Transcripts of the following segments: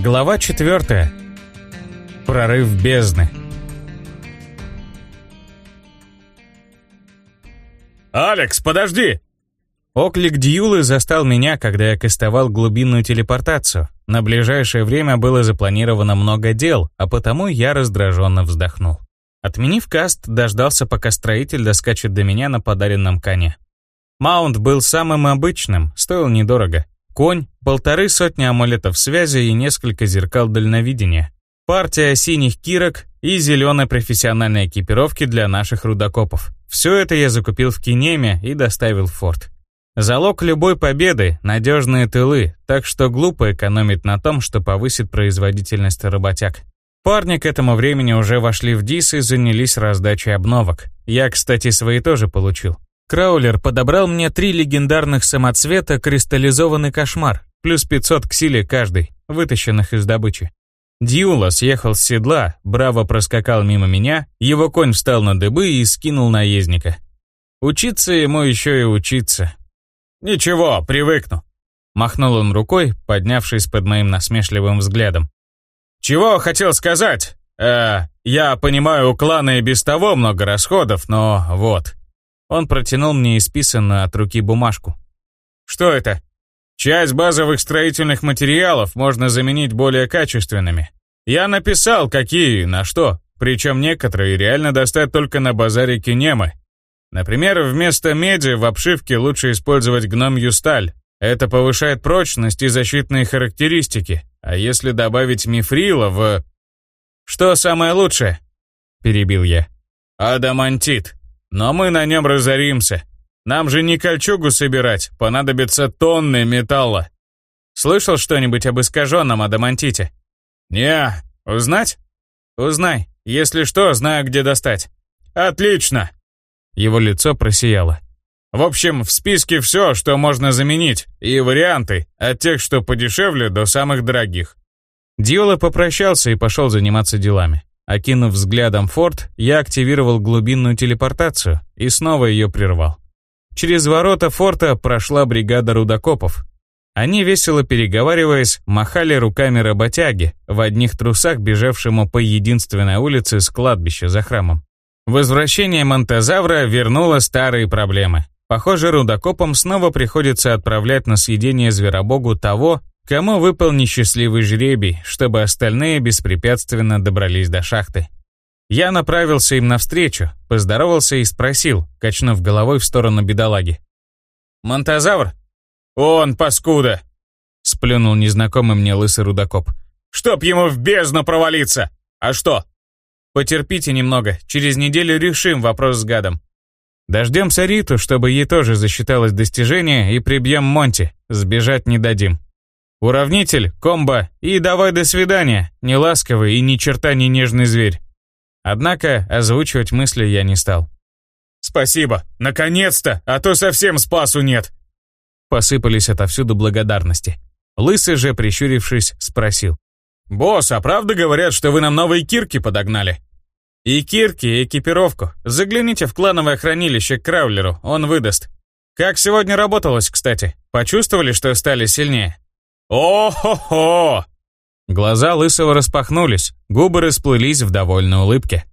Глава 4. Прорыв бездны. «Алекс, подожди!» Оклик Дьюлы застал меня, когда я кастовал глубинную телепортацию. На ближайшее время было запланировано много дел, а потому я раздраженно вздохнул. Отменив каст, дождался, пока строитель доскачет до меня на подаренном коне. Маунт был самым обычным, стоил недорого. Конь, полторы сотни амулетов связи и несколько зеркал дальновидения. Партия синих кирок и зеленой профессиональной экипировки для наших рудокопов. Все это я закупил в Кинеме и доставил в форт. Залог любой победы – надежные тылы, так что глупо экономить на том, что повысит производительность работяг. Парни к этому времени уже вошли в ДИС и занялись раздачей обновок. Я, кстати, свои тоже получил. Краулер подобрал мне три легендарных самоцвета «Кристаллизованный кошмар», плюс 500 к силе каждый, вытащенных из добычи. Дьюла съехал с седла, браво проскакал мимо меня, его конь встал на дыбы и скинул наездника. Учиться ему еще и учиться. «Ничего, привыкну», — махнул он рукой, поднявшись под моим насмешливым взглядом. «Чего хотел сказать? Э, я понимаю, у клана и без того много расходов, но вот». Он протянул мне исписанную от руки бумажку. «Что это?» «Часть базовых строительных материалов можно заменить более качественными. Я написал, какие и на что, причем некоторые реально достать только на базаре Кинемы. Например, вместо меди в обшивке лучше использовать гномью сталь. Это повышает прочность и защитные характеристики. А если добавить мифрила в... «Что самое лучшее?» — перебил я. «Адамантит. Но мы на нем разоримся. Нам же не кольчугу собирать, понадобится тонны металла». «Слышал что-нибудь об искаженном адамантите?» «Не, узнать?» «Узнай. Если что, знаю, где достать». «Отлично!» Его лицо просияло. В общем, в списке все, что можно заменить, и варианты, от тех, что подешевле, до самых дорогих. Диола попрощался и пошел заниматься делами. Окинув взглядом форт, я активировал глубинную телепортацию и снова ее прервал. Через ворота форта прошла бригада рудокопов. Они, весело переговариваясь, махали руками работяги, в одних трусах бежавшему по единственной улице с кладбища за храмом. Возвращение Монтезавра вернуло старые проблемы. Похоже, рудокопам снова приходится отправлять на съедение зверобогу того, кому выпал несчастливый жребий, чтобы остальные беспрепятственно добрались до шахты. Я направился им навстречу, поздоровался и спросил, качнув головой в сторону бедолаги. «Монтозавр?» «Он, паскуда!» — сплюнул незнакомый мне лысый рудокоп. «Чтоб ему в бездну провалиться! А что, Потерпите немного, через неделю решим вопрос с гадом. Дождемся Риту, чтобы ей тоже засчиталось достижение, и прибьем Монти, сбежать не дадим. Уравнитель, комбо и давай до свидания, не ласковый и ни черта не нежный зверь. Однако озвучивать мысли я не стал. «Спасибо, наконец-то, а то совсем спасу нет!» Посыпались отовсюду благодарности. Лысый же, прищурившись, спросил. «Босс, а правда говорят, что вы нам новые кирки подогнали?» И кирки, и экипировку. Загляните в клановое хранилище к Краулеру, он выдаст. Как сегодня работалось, кстати? Почувствовали, что стали сильнее? О-хо-хо! Глаза Лысого распахнулись, губы расплылись в довольной улыбке.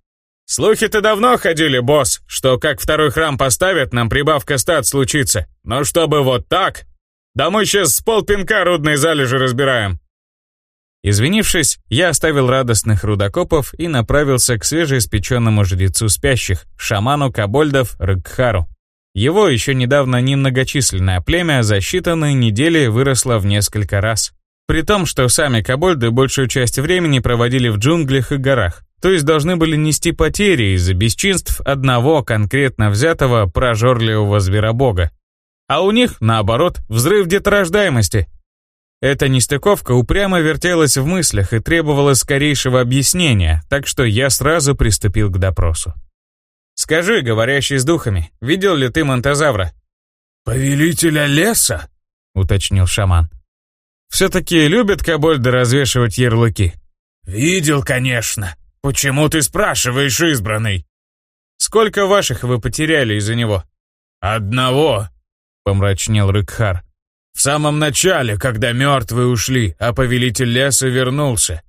«Слухи-то давно ходили, босс, что как второй храм поставят, нам прибавка стат случится. Но чтобы вот так? Да мы сейчас с полпинка рудной залежи разбираем. Извинившись, я оставил радостных рудокопов и направился к свежеиспеченному жрецу спящих, шаману Кабольдов Рыкхару. Его еще недавно немногочисленное племя за считанные недели выросло в несколько раз. При том, что сами Кабольды большую часть времени проводили в джунглях и горах, то есть должны были нести потери из-за бесчинств одного конкретно взятого прожорливого зверобога. А у них, наоборот, взрыв деторождаемости, эта нестыковка упрямо вертелась в мыслях и требовала скорейшего объяснения, так что я сразу приступил к допросу. «Скажи, говорящий с духами, видел ли ты монтозавра?» «Повелителя леса?» — уточнил шаман. «Все-таки любят кобольды развешивать ярлыки?» «Видел, конечно. Почему ты спрашиваешь, избранный?» «Сколько ваших вы потеряли из-за него?» «Одного», — помрачнел Рыкхар. В самом начале, когда мертвые ушли, а повелитель леса вернулся.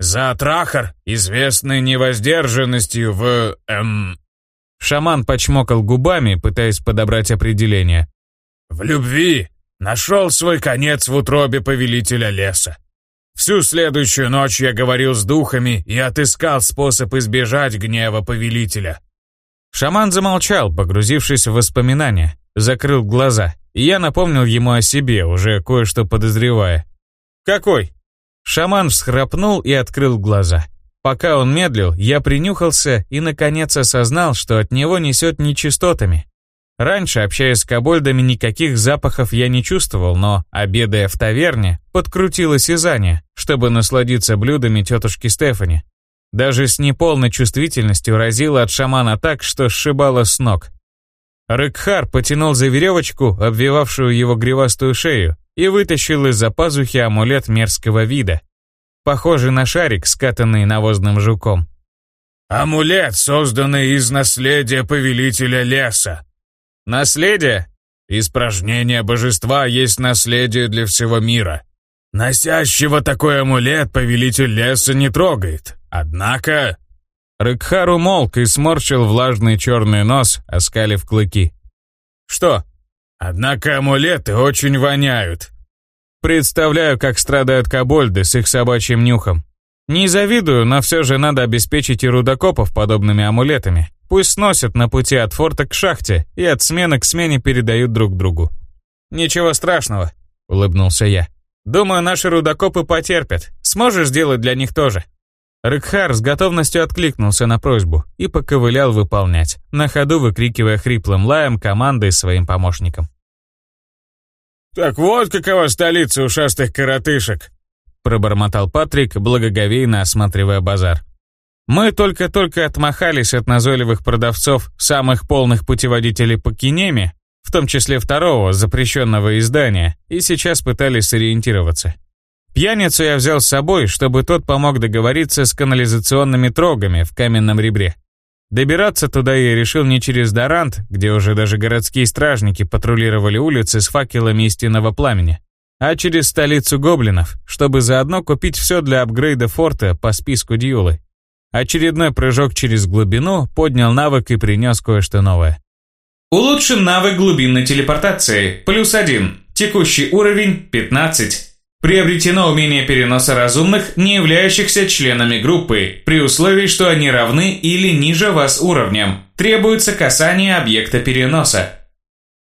За Трахар, известный невоздержанностью в... эм... Шаман почмокал губами, пытаясь подобрать определение. В любви нашел свой конец в утробе повелителя леса. Всю следующую ночь я говорил с духами и отыскал способ избежать гнева повелителя. Шаман замолчал, погрузившись в воспоминания, закрыл глаза, и я напомнил ему о себе, уже кое-что подозревая. «Какой?» Шаман всхрапнул и открыл глаза. Пока он медлил, я принюхался и наконец осознал, что от него несет нечистотами. Раньше, общаясь с кобольдами, никаких запахов я не чувствовал, но, обедая в таверне, подкрутило сезание, чтобы насладиться блюдами тетушки Стефани. Даже с неполной чувствительностью разило от шамана так, что сшибало с ног. Рыкхар потянул за веревочку, обвивавшую его гривастую шею, и вытащил из-за пазухи амулет мерзкого вида, похожий на шарик, скатанный навозным жуком. «Амулет, созданный из наследия повелителя леса», Наследие? Испражнение божества есть наследие для всего мира. Носящего такой амулет повелитель леса не трогает. Однако... Рыкхар умолк и сморщил влажный черный нос, оскалив клыки. «Что?» «Однако амулеты очень воняют». «Представляю, как страдают кобольды с их собачьим нюхом. Не завидую, но все же надо обеспечить и рудокопов подобными амулетами. Пусть сносят на пути от форта к шахте и от смены к смене передают друг другу. «Ничего страшного», — улыбнулся я. «Думаю, наши рудокопы потерпят. Сможешь сделать для них тоже?» Рыкхар с готовностью откликнулся на просьбу и поковылял выполнять, на ходу выкрикивая хриплым лаем команды своим помощникам. «Так вот какова столица ушастых коротышек!» пробормотал Патрик, благоговейно осматривая базар. Мы только-только отмахались от назойливых продавцов самых полных путеводителей по кинеме, в том числе второго, запрещенного издания, и сейчас пытались сориентироваться. Пьяницу я взял с собой, чтобы тот помог договориться с канализационными трогами в каменном ребре. Добираться туда я решил не через Дорант, где уже даже городские стражники патрулировали улицы с факелами истинного пламени, а через столицу гоблинов, чтобы заодно купить все для апгрейда форта по списку Дьюлы. Очередной прыжок через глубину поднял навык и принес кое-что новое. Улучшен навык глубинной телепортации, плюс один. Текущий уровень 15. Приобретено умение переноса разумных, не являющихся членами группы, при условии, что они равны или ниже вас уровнем. Требуется касание объекта переноса.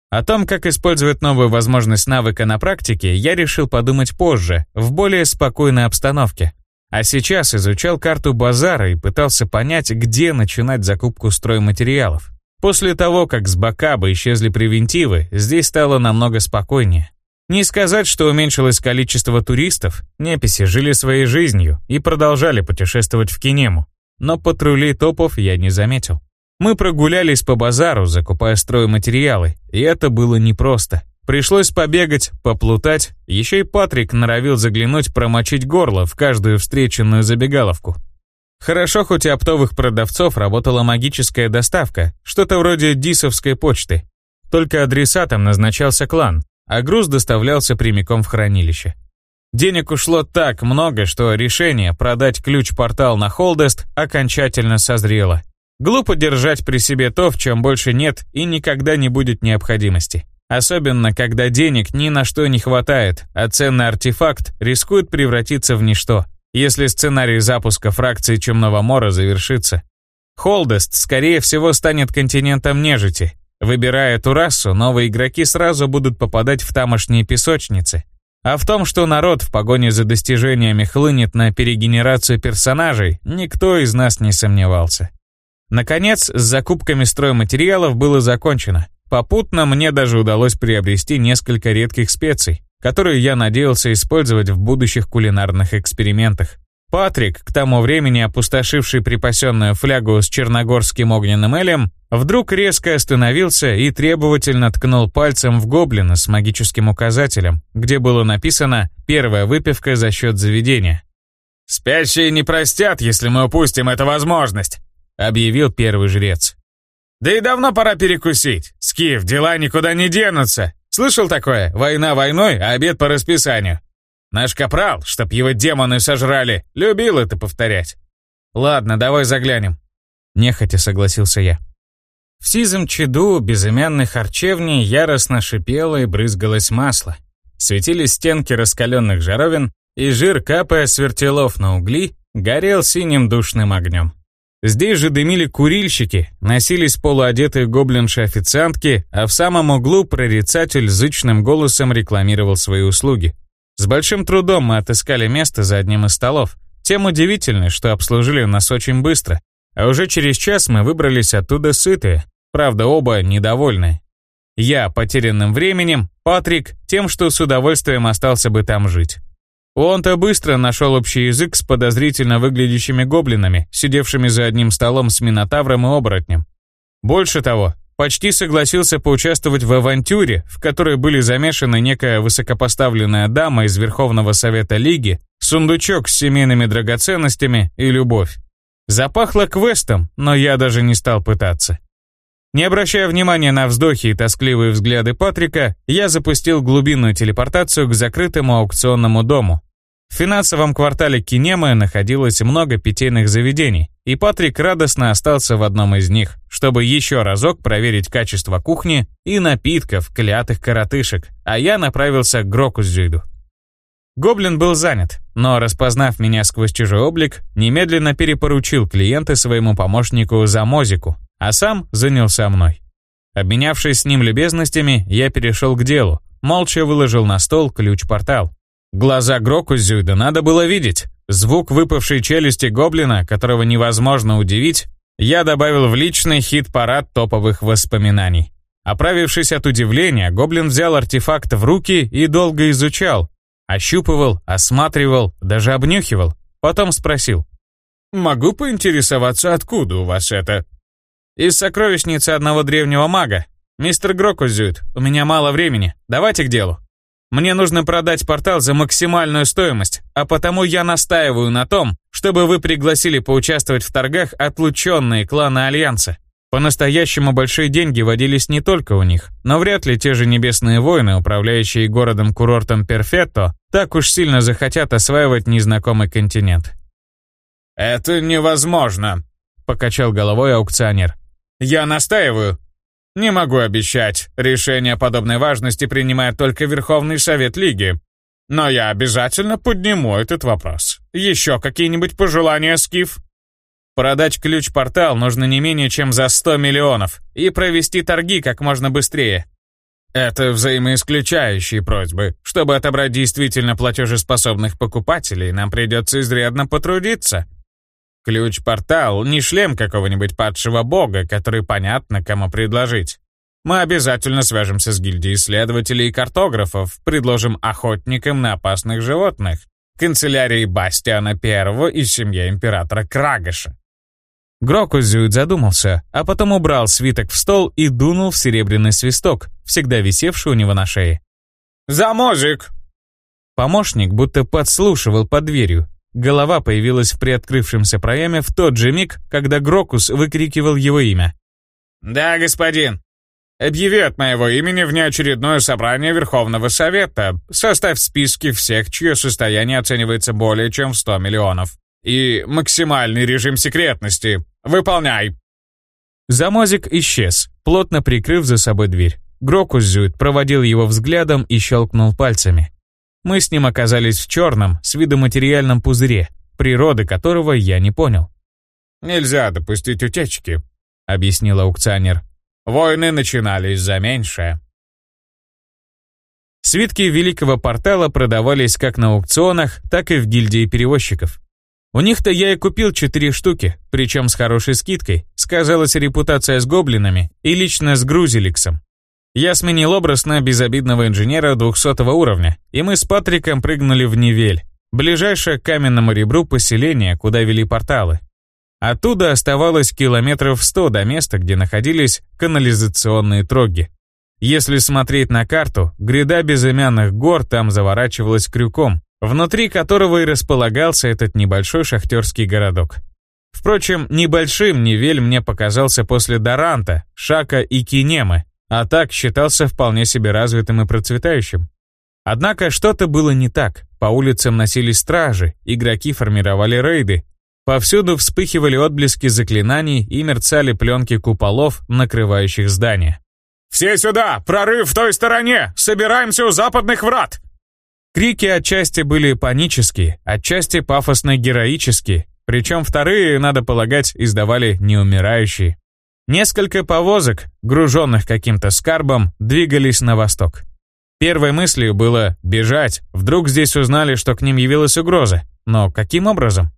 О том, как использовать новую возможность навыка на практике, я решил подумать позже, в более спокойной обстановке. А сейчас изучал карту базара и пытался понять, где начинать закупку стройматериалов. После того, как с Бакаба исчезли превентивы, здесь стало намного спокойнее. Не сказать, что уменьшилось количество туристов, неписи жили своей жизнью и продолжали путешествовать в Кинему. Но патрулей топов я не заметил. Мы прогулялись по базару, закупая стройматериалы, и это было непросто. Пришлось побегать, поплутать, еще и Патрик норовил заглянуть промочить горло в каждую встреченную забегаловку. Хорошо, хоть и оптовых продавцов работала магическая доставка, что-то вроде дисовской почты. Только адресатом назначался клан, а груз доставлялся прямиком в хранилище. Денег ушло так много, что решение продать ключ-портал на Холдест окончательно созрело. Глупо держать при себе то, в чем больше нет и никогда не будет необходимости. Особенно, когда денег ни на что не хватает, а ценный артефакт рискует превратиться в ничто, если сценарий запуска фракции Чумного Мора завершится. Холдест, скорее всего, станет континентом нежити. Выбирая эту расу, новые игроки сразу будут попадать в тамошние песочницы. А в том, что народ в погоне за достижениями хлынет на перегенерацию персонажей, никто из нас не сомневался. Наконец, с закупками стройматериалов было закончено. Попутно мне даже удалось приобрести несколько редких специй, которые я надеялся использовать в будущих кулинарных экспериментах. Патрик, к тому времени опустошивший припасенную флягу с черногорским огненным элем, вдруг резко остановился и требовательно ткнул пальцем в гоблина с магическим указателем, где было написано «Первая выпивка за счет заведения». «Спящие не простят, если мы упустим эту возможность», — объявил первый жрец. Да и давно пора перекусить. Скиф, дела никуда не денутся. Слышал такое? Война войной, а обед по расписанию. Наш капрал, чтоб его демоны сожрали, любил это повторять. Ладно, давай заглянем. Нехотя согласился я. В сизом чаду безымянной харчевни яростно шипело и брызгалось масло. Светились стенки раскаленных жаровин, и жир, капая с вертелов на угли, горел синим душным огнем. Здесь же дымили курильщики, носились полуодетые гоблинши-официантки, а в самом углу прорицатель зычным голосом рекламировал свои услуги. С большим трудом мы отыскали место за одним из столов. Тем удивительно, что обслужили нас очень быстро, а уже через час мы выбрались оттуда сытые, правда оба недовольные. Я потерянным временем, Патрик тем, что с удовольствием остался бы там жить. Он-то быстро нашел общий язык с подозрительно выглядящими гоблинами, сидевшими за одним столом с Минотавром и оборотнем. Больше того, почти согласился поучаствовать в авантюре, в которой были замешаны некая высокопоставленная дама из Верховного Совета Лиги, сундучок с семейными драгоценностями и любовь. Запахло квестом, но я даже не стал пытаться. Не обращая внимания на вздохи и тоскливые взгляды Патрика, я запустил глубинную телепортацию к закрытому аукционному дому. В финансовом квартале Кинемы находилось много питейных заведений, и Патрик радостно остался в одном из них, чтобы еще разок проверить качество кухни и напитков клятых коротышек, а я направился к Грокузюйду. Гоблин был занят, но, распознав меня сквозь чужой облик, немедленно перепоручил клиента своему помощнику за мозику, а сам занялся мной. Обменявшись с ним любезностями, я перешел к делу, молча выложил на стол ключ-портал. Глаза Грокузюйда надо было видеть. Звук выпавшей челюсти гоблина, которого невозможно удивить, я добавил в личный хит-парад топовых воспоминаний. Оправившись от удивления, гоблин взял артефакт в руки и долго изучал. Ощупывал, осматривал, даже обнюхивал. Потом спросил. «Могу поинтересоваться, откуда у вас это?» «Из сокровищницы одного древнего мага. Мистер Грокузюд, у меня мало времени. Давайте к делу». Мне нужно продать портал за максимальную стоимость, а потому я настаиваю на том, чтобы вы пригласили поучаствовать в торгах отлученные кланы Альянса. По-настоящему большие деньги водились не только у них, но вряд ли те же небесные воины, управляющие городом-курортом Перфетто, так уж сильно захотят осваивать незнакомый континент. «Это невозможно», — покачал головой аукционер. «Я настаиваю. Не могу обещать. Решение подобной важности принимает только Верховный Совет Лиги. Но я обязательно подниму этот вопрос. Еще какие-нибудь пожелания, Скиф? Продать ключ-портал нужно не менее чем за 100 миллионов и провести торги как можно быстрее. Это взаимоисключающие просьбы. Чтобы отобрать действительно платежеспособных покупателей, нам придется изрядно потрудиться. Ключ-портал — не шлем какого-нибудь падшего бога, который понятно, кому предложить. Мы обязательно свяжемся с гильдией исследователей и картографов, предложим охотникам на опасных животных, канцелярии Бастиана Первого и семье императора Крагыша. Грокузюд задумался, а потом убрал свиток в стол и дунул в серебряный свисток, всегда висевший у него на шее. «Замозик!» Помощник будто подслушивал под дверью, Голова появилась в приоткрывшемся проеме в тот же миг, когда Грокус выкрикивал его имя. «Да, господин. Объяви от моего имени внеочередное собрание Верховного Совета. Составь списки всех, чье состояние оценивается более чем в 100 миллионов. И максимальный режим секретности. Выполняй!» Замозик исчез, плотно прикрыв за собой дверь. Грокус Зюит проводил его взглядом и щелкнул пальцами. Мы с ним оказались в черном, с виду материальном пузыре, природы которого я не понял. «Нельзя допустить утечки», — объяснил аукционер. «Войны начинались за меньшее». Свитки Великого Портала продавались как на аукционах, так и в гильдии перевозчиков. У них-то я и купил четыре штуки, причем с хорошей скидкой. Сказалась репутация с гоблинами и лично с Грузеликсом. Я сменил образ на безобидного инженера 200 уровня, и мы с Патриком прыгнули в Невель, ближайшее к каменному ребру поселение, куда вели порталы. Оттуда оставалось километров 100 до места, где находились канализационные троги. Если смотреть на карту, гряда безымянных гор там заворачивалась крюком, внутри которого и располагался этот небольшой шахтерский городок. Впрочем, небольшим Невель мне показался после Даранта, Шака и Кинемы, а так считался вполне себе развитым и процветающим. Однако что-то было не так. По улицам носились стражи, игроки формировали рейды. Повсюду вспыхивали отблески заклинаний и мерцали пленки куполов, накрывающих здания. «Все сюда! Прорыв в той стороне! Собираемся у западных врат!» Крики отчасти были панические, отчасти пафосно-героические, причем вторые, надо полагать, издавали неумирающие. Несколько повозок, груженных каким-то скарбом, двигались на восток. Первой мыслью было бежать, вдруг здесь узнали, что к ним явилась угроза. Но каким образом?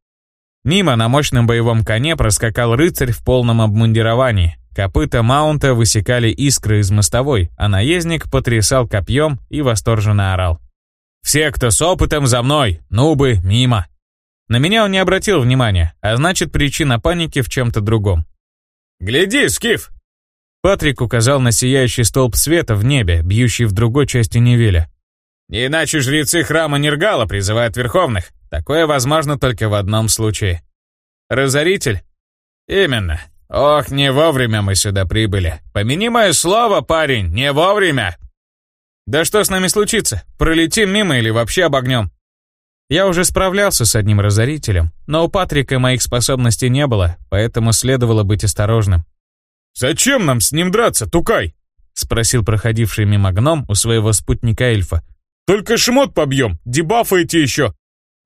Мимо на мощном боевом коне проскакал рыцарь в полном обмундировании. Копыта маунта высекали искры из мостовой, а наездник потрясал копьем и восторженно орал. «Все, кто с опытом, за мной! Нубы, мимо!» На меня он не обратил внимания, а значит причина паники в чем-то другом. «Гляди, Скиф!» Патрик указал на сияющий столб света в небе, бьющий в другой части Невеля. «Не иначе жрецы храма Нергала призывают верховных. Такое возможно только в одном случае». «Разоритель?» «Именно. Ох, не вовремя мы сюда прибыли. Помяни мое слово, парень, не вовремя!» «Да что с нами случится? Пролетим мимо или вообще обогнем?» Я уже справлялся с одним разорителем, но у Патрика моих способностей не было, поэтому следовало быть осторожным. «Зачем нам с ним драться, Тукай?» — спросил проходивший мимо гном у своего спутника эльфа. «Только шмот побьем, дебафаете еще!»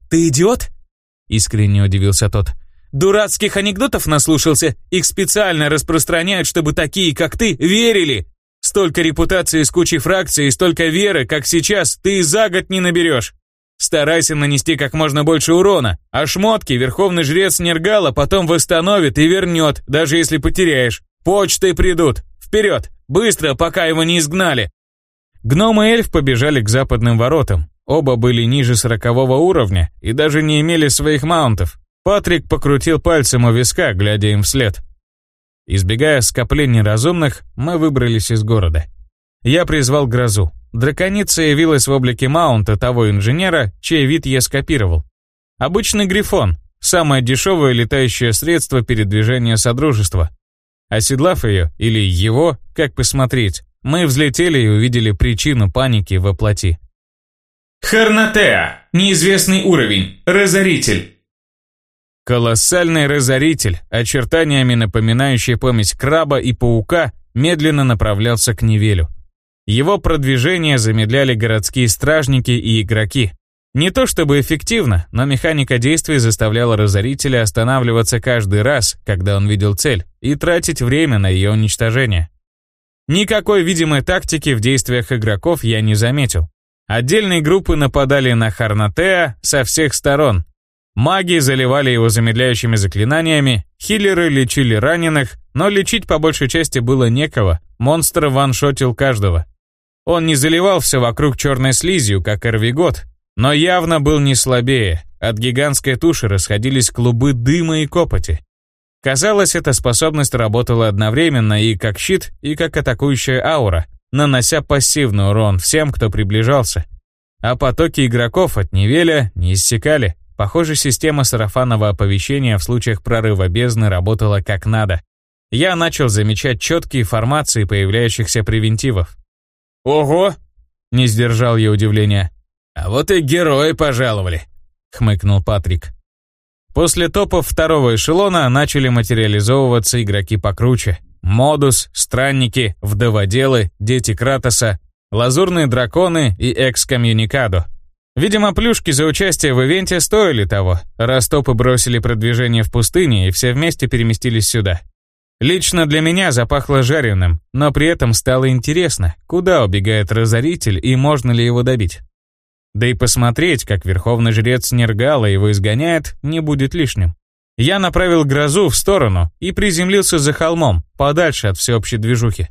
«Ты идиот?» — искренне удивился тот. «Дурацких анекдотов наслушался, их специально распространяют, чтобы такие, как ты, верили! Столько репутации с кучей фракций и столько веры, как сейчас, ты и за год не наберешь!» Старайся нанести как можно больше урона, а шмотки верховный жрец Нергала потом восстановит и вернет, даже если потеряешь. Почтой придут! Вперед! Быстро, пока его не изгнали!» Гном и эльф побежали к западным воротам. Оба были ниже сорокового уровня и даже не имели своих маунтов. Патрик покрутил пальцем у виска, глядя им вслед. Избегая скоплений разумных, мы выбрались из города. Я призвал грозу. Драконица явилась в облике маунта того инженера, чей вид я скопировал. Обычный грифон, самое дешевое летающее средство передвижения Содружества. Оседлав ее, или его, как посмотреть, мы взлетели и увидели причину паники во плоти. Харнатеа. Неизвестный уровень. Разоритель. Колоссальный разоритель, очертаниями напоминающий помесь краба и паука, медленно направлялся к Невелю. Его продвижение замедляли городские стражники и игроки. Не то чтобы эффективно, но механика действий заставляла разорителя останавливаться каждый раз, когда он видел цель, и тратить время на ее уничтожение. Никакой видимой тактики в действиях игроков я не заметил. Отдельные группы нападали на Харнатеа со всех сторон. Маги заливали его замедляющими заклинаниями, хиллеры лечили раненых, но лечить по большей части было некого, монстр ваншотил каждого. Он не заливал все вокруг черной слизью, как Эрвигот, но явно был не слабее. От гигантской туши расходились клубы дыма и копоти. Казалось, эта способность работала одновременно и как щит, и как атакующая аура, нанося пассивный урон всем, кто приближался. А потоки игроков от Невеля не иссякали. Похоже, система сарафанного оповещения в случаях прорыва бездны работала как надо. Я начал замечать четкие формации появляющихся превентивов. «Ого!» — не сдержал я удивления. «А вот и герои пожаловали», — хмыкнул Патрик. После топов второго эшелона начали материализовываться игроки покруче. Модус, странники, вдоводелы, дети Кратоса, лазурные драконы и экскоммуникадо. Видимо, плюшки за участие в ивенте стоили того, раз топы бросили продвижение в пустыне и все вместе переместились сюда. Лично для меня запахло жареным, но при этом стало интересно, куда убегает разоритель и можно ли его добить. Да и посмотреть, как верховный жрец Нергала его изгоняет, не будет лишним. Я направил грозу в сторону и приземлился за холмом, подальше от всеобщей движухи.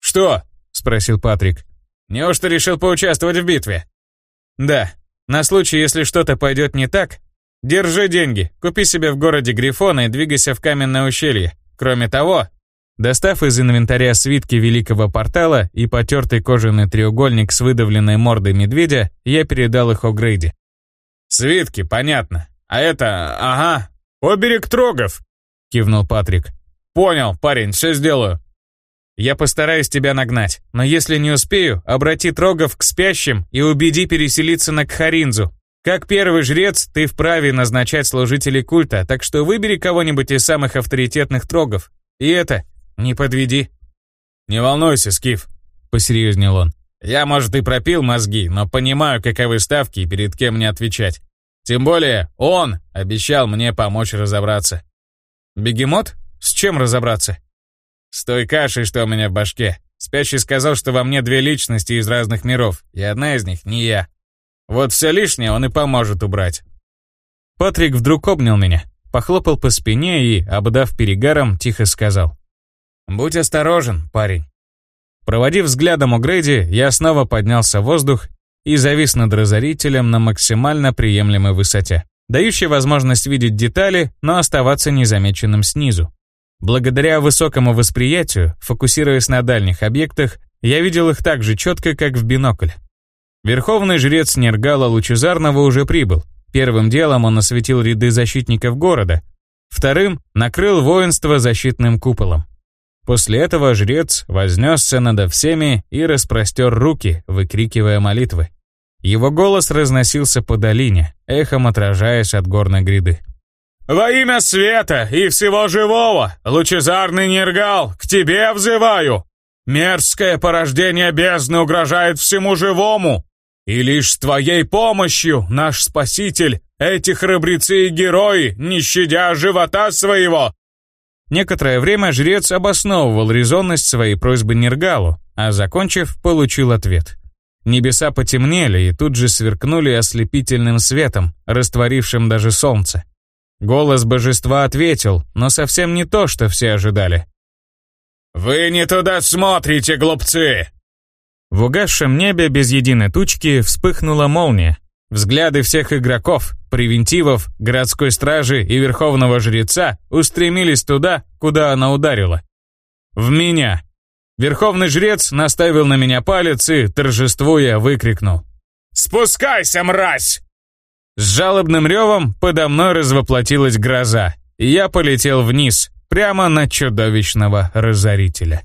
«Что?» — спросил Патрик. «Неужто решил поучаствовать в битве?» «Да. На случай, если что-то пойдет не так, держи деньги, купи себе в городе Грифона и двигайся в каменное ущелье. Кроме того, достав из инвентаря свитки великого портала и потертый кожаный треугольник с выдавленной мордой медведя, я передал их О'Грейди. «Свитки, понятно. А это... ага. Оберег трогов!» — кивнул Патрик. «Понял, парень, все сделаю». Я постараюсь тебя нагнать, но если не успею, обрати Трогов к спящим и убеди переселиться на Кхаринзу. Как первый жрец, ты вправе назначать служителей культа, так что выбери кого-нибудь из самых авторитетных Трогов. И это, не подведи». «Не волнуйся, Скиф», — посерьезнел он. «Я, может, и пропил мозги, но понимаю, каковы ставки и перед кем мне отвечать. Тем более он обещал мне помочь разобраться». «Бегемот? С чем разобраться?» «С той кашей, что у меня в башке. Спящий сказал, что во мне две личности из разных миров, и одна из них не я. Вот все лишнее он и поможет убрать». Патрик вдруг обнял меня, похлопал по спине и, обдав перегаром, тихо сказал. «Будь осторожен, парень». Проводив взглядом у Грейди, я снова поднялся в воздух и завис над разорителем на максимально приемлемой высоте, дающей возможность видеть детали, но оставаться незамеченным снизу. Благодаря высокому восприятию, фокусируясь на дальних объектах, я видел их так же четко, как в бинокль. Верховный жрец Нергала Лучезарного уже прибыл. Первым делом он осветил ряды защитников города, вторым — накрыл воинство защитным куполом. После этого жрец вознесся над всеми и распростер руки, выкрикивая молитвы. Его голос разносился по долине, эхом отражаясь от горной гряды. «Во имя света и всего живого, лучезарный Нергал, к тебе взываю! Мерзкое порождение бездны угрожает всему живому, и лишь с твоей помощью, наш спаситель, эти храбрецы и герои, не щадя живота своего!» Некоторое время жрец обосновывал резонность своей просьбы Нергалу, а закончив, получил ответ. Небеса потемнели и тут же сверкнули ослепительным светом, растворившим даже солнце. Голос божества ответил, но совсем не то, что все ожидали. «Вы не туда смотрите, глупцы!» В угасшем небе без единой тучки вспыхнула молния. Взгляды всех игроков, превентивов, городской стражи и верховного жреца устремились туда, куда она ударила. В меня. Верховный жрец наставил на меня палец и, торжествуя, выкрикнул. «Спускайся, мразь!» С жалобным ревом подо мной развоплотилась гроза, и я полетел вниз, прямо на чудовищного разорителя.